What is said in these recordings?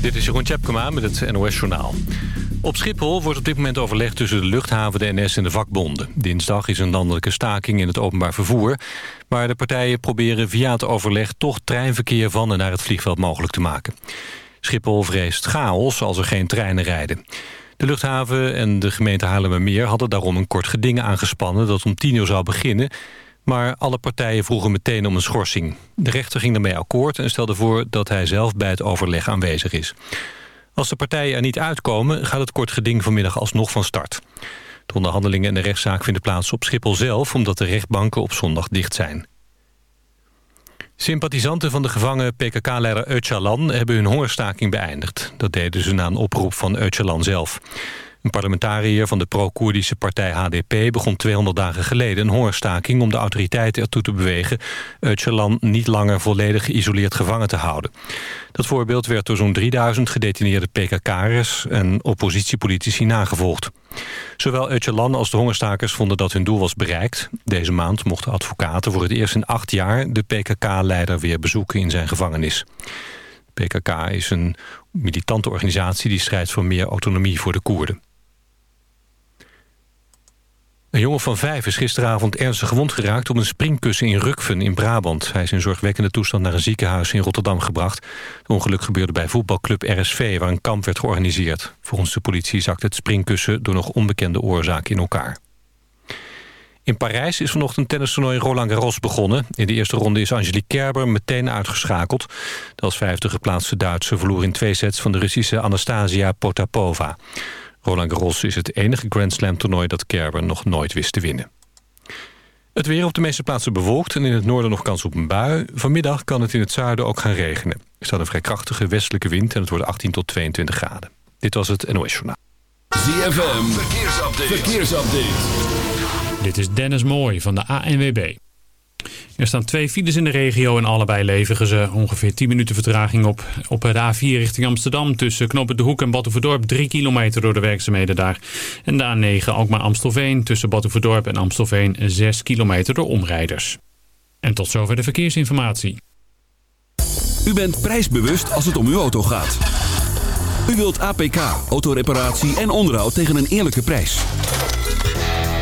Dit is Jeroen Tjepkema met het NOS Journaal. Op Schiphol wordt op dit moment overlegd tussen de luchthaven, de NS en de vakbonden. Dinsdag is een landelijke staking in het openbaar vervoer. Maar de partijen proberen via het overleg toch treinverkeer van en naar het vliegveld mogelijk te maken. Schiphol vreest chaos als er geen treinen rijden. De luchthaven en de gemeente Haarlemmermeer hadden daarom een kort geding aangespannen... dat om tien uur zou beginnen, maar alle partijen vroegen meteen om een schorsing. De rechter ging daarmee akkoord en stelde voor dat hij zelf bij het overleg aanwezig is. Als de partijen er niet uitkomen, gaat het kort geding vanmiddag alsnog van start. De onderhandelingen en de rechtszaak vinden plaats op Schiphol zelf... omdat de rechtbanken op zondag dicht zijn. Sympathisanten van de gevangen PKK-leider Öcalan hebben hun hongerstaking beëindigd. Dat deden ze na een oproep van Öcalan zelf. Een parlementariër van de pro-Koerdische partij HDP begon 200 dagen geleden een hongerstaking om de autoriteiten ertoe te bewegen Öcalan niet langer volledig geïsoleerd gevangen te houden. Dat voorbeeld werd door zo'n 3000 gedetineerde PKK'ers en oppositiepolitici nagevolgd. Zowel Öcalan als de hongerstakers vonden dat hun doel was bereikt. Deze maand mochten advocaten voor het eerst in acht jaar de PKK-leider weer bezoeken in zijn gevangenis. PKK is een militante organisatie die strijdt voor meer autonomie voor de Koerden. Een jongen van vijf is gisteravond ernstig gewond geraakt... op een springkussen in Rukven in Brabant. Hij is in zorgwekkende toestand naar een ziekenhuis in Rotterdam gebracht. Het ongeluk gebeurde bij voetbalclub RSV... waar een kamp werd georganiseerd. Volgens de politie zakte het springkussen... door nog onbekende oorzaak in elkaar. In Parijs is vanochtend tennistoernooi Roland Garros begonnen. In de eerste ronde is Angelique Kerber meteen uitgeschakeld. De als vijfde geplaatste Duitse verloor in twee sets... van de Russische Anastasia Potapova. Roland Garros is het enige Grand Slam toernooi dat Kerber nog nooit wist te winnen. Het weer op de meeste plaatsen bewolkt en in het noorden nog kans op een bui. Vanmiddag kan het in het zuiden ook gaan regenen. Er staat een vrij krachtige westelijke wind en het wordt 18 tot 22 graden. Dit was het NOS Journaal. ZFM, verkeersupdate. verkeersupdate. Dit is Dennis Mooij van de ANWB. Er staan twee files in de regio en allebei leveren ze ongeveer 10 minuten vertraging op. Op de A4 richting Amsterdam tussen Knoppen de Hoek en Batuverdorp 3 kilometer door de werkzaamheden daar. En de A9 ook maar Amstelveen tussen Batuverdorp en Amstelveen 6 kilometer door omrijders. En tot zover de verkeersinformatie. U bent prijsbewust als het om uw auto gaat. U wilt APK, autoreparatie en onderhoud tegen een eerlijke prijs.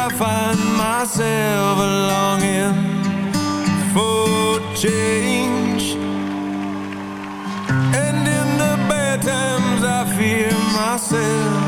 I find myself longing for change. And in the bad times I fear myself.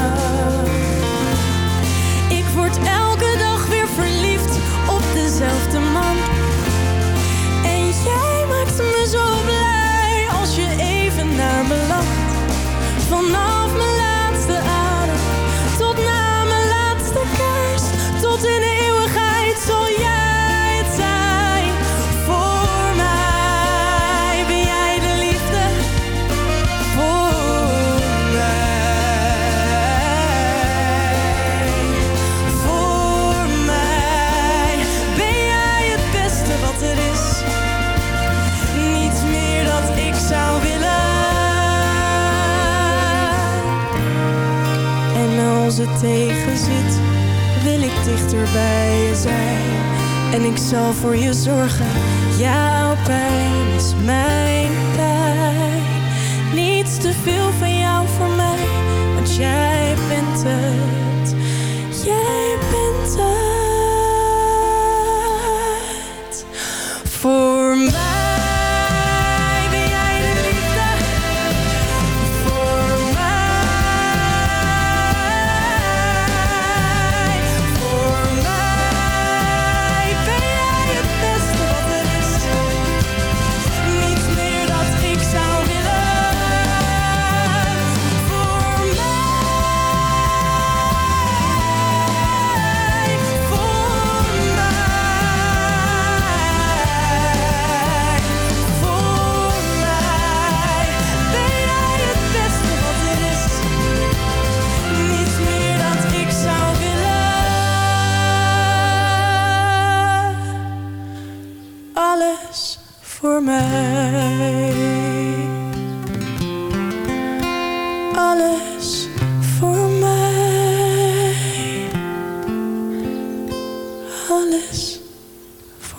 voor je zorgen.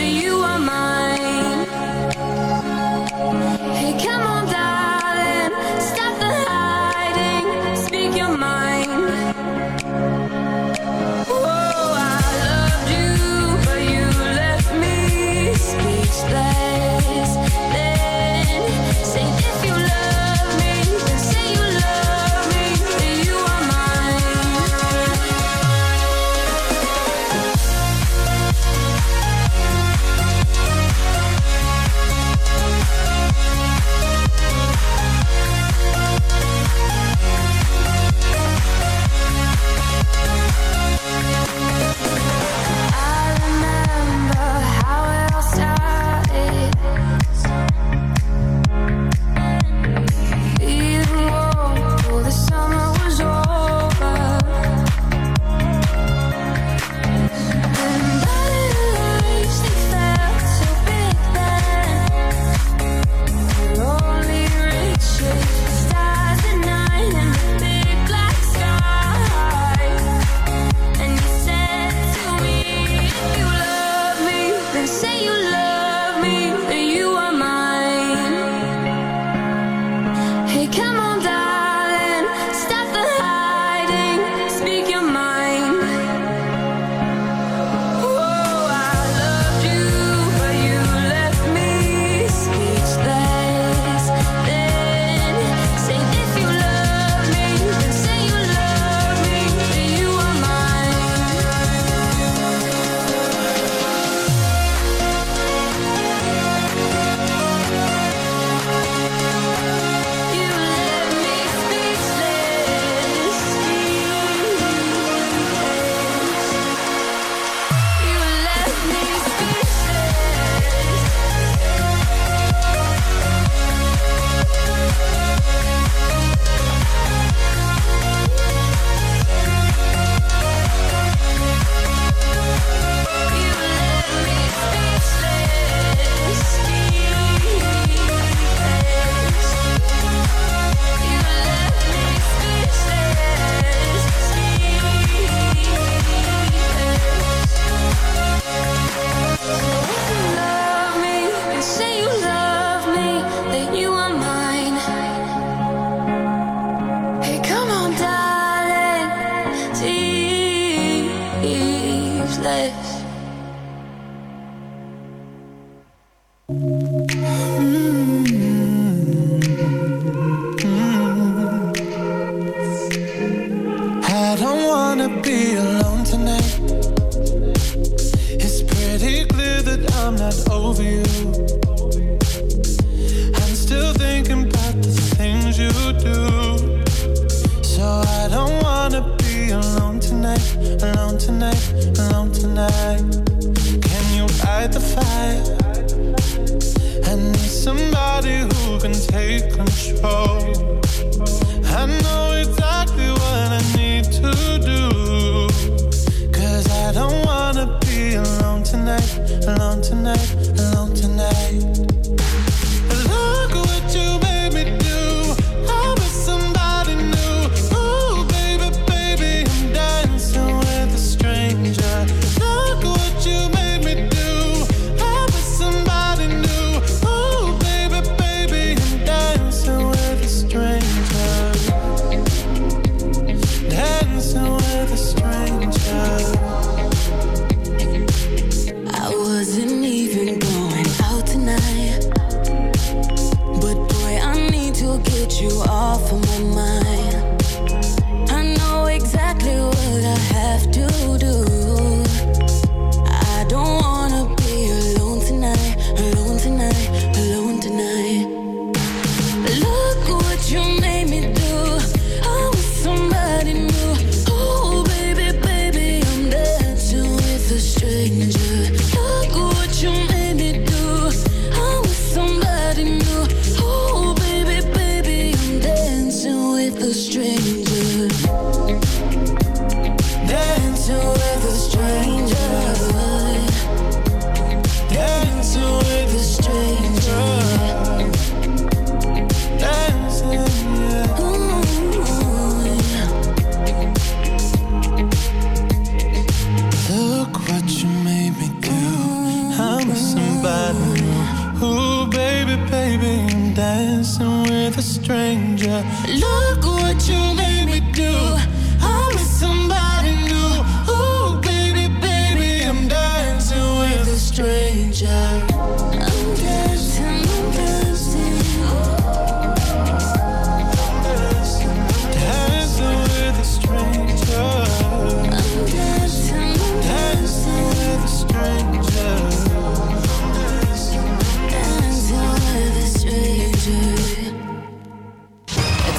You are mine.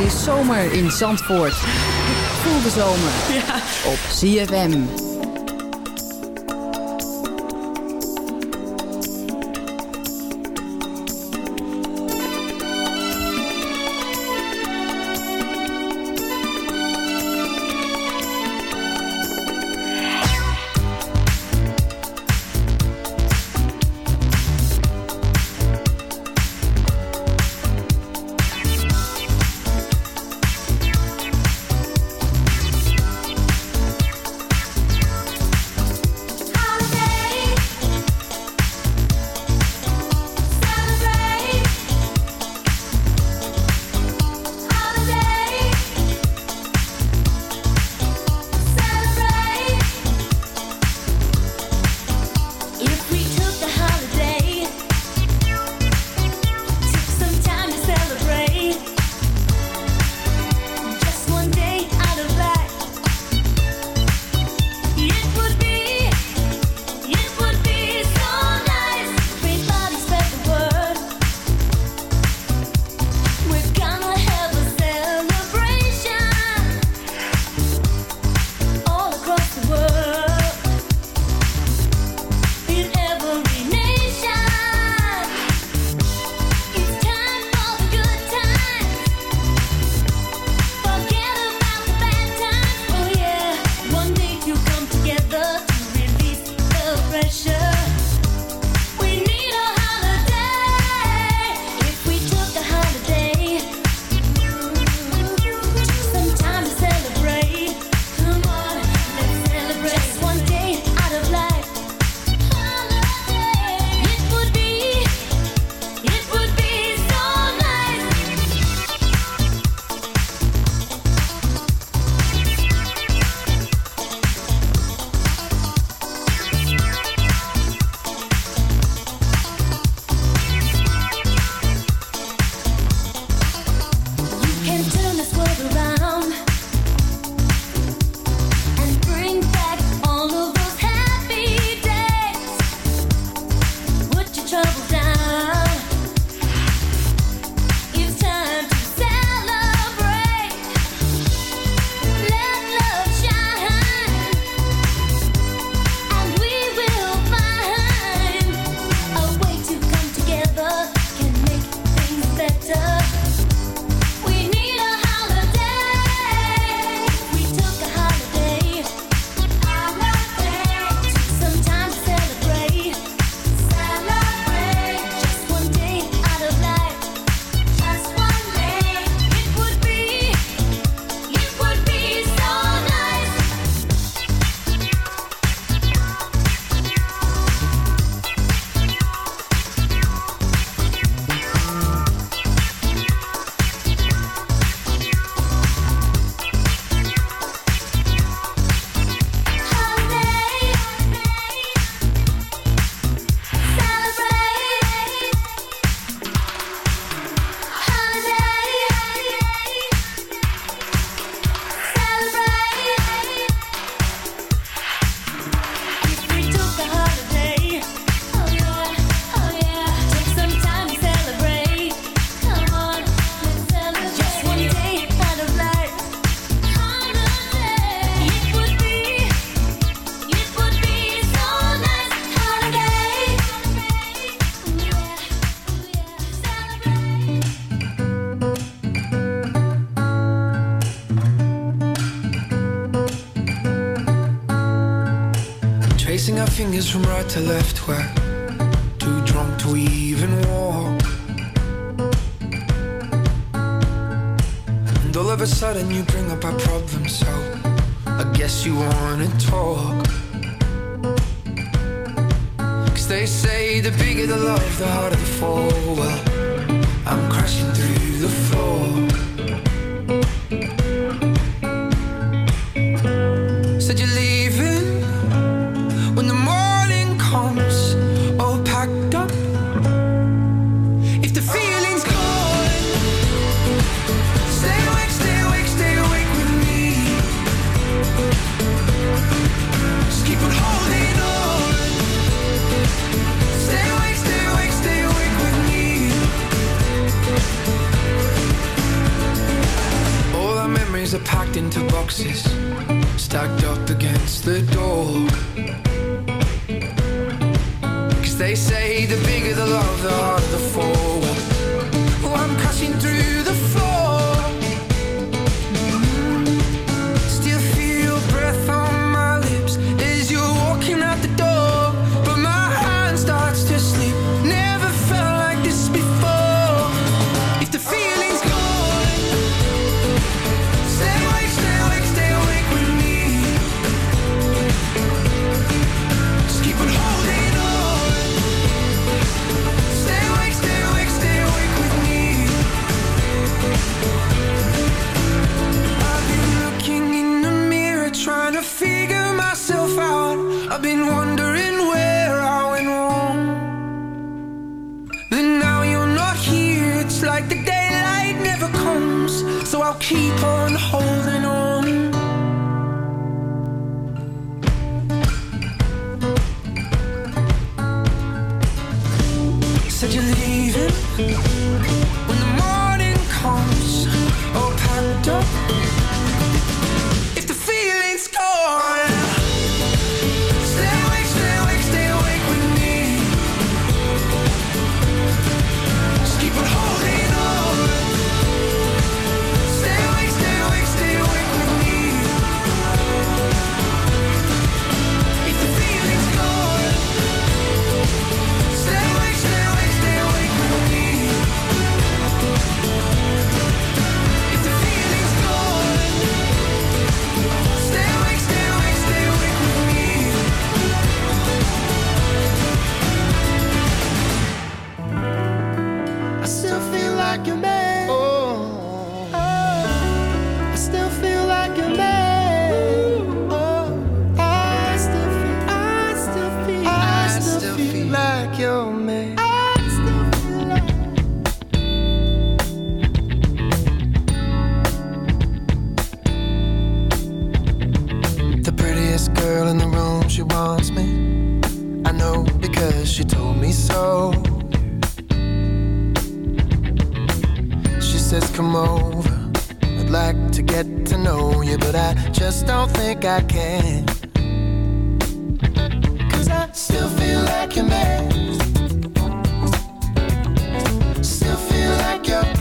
Het is zomer in Zandvoort. Voel de zomer ja. op CFM. When you bring up our problems, so I guess you wanna talk. Cause they say the bigger the love, the harder the fall. Well, I'm crashing through the floor. over. I'd like to get to know you, but I just don't think I can. Cause I still feel like your man. Still feel like you're.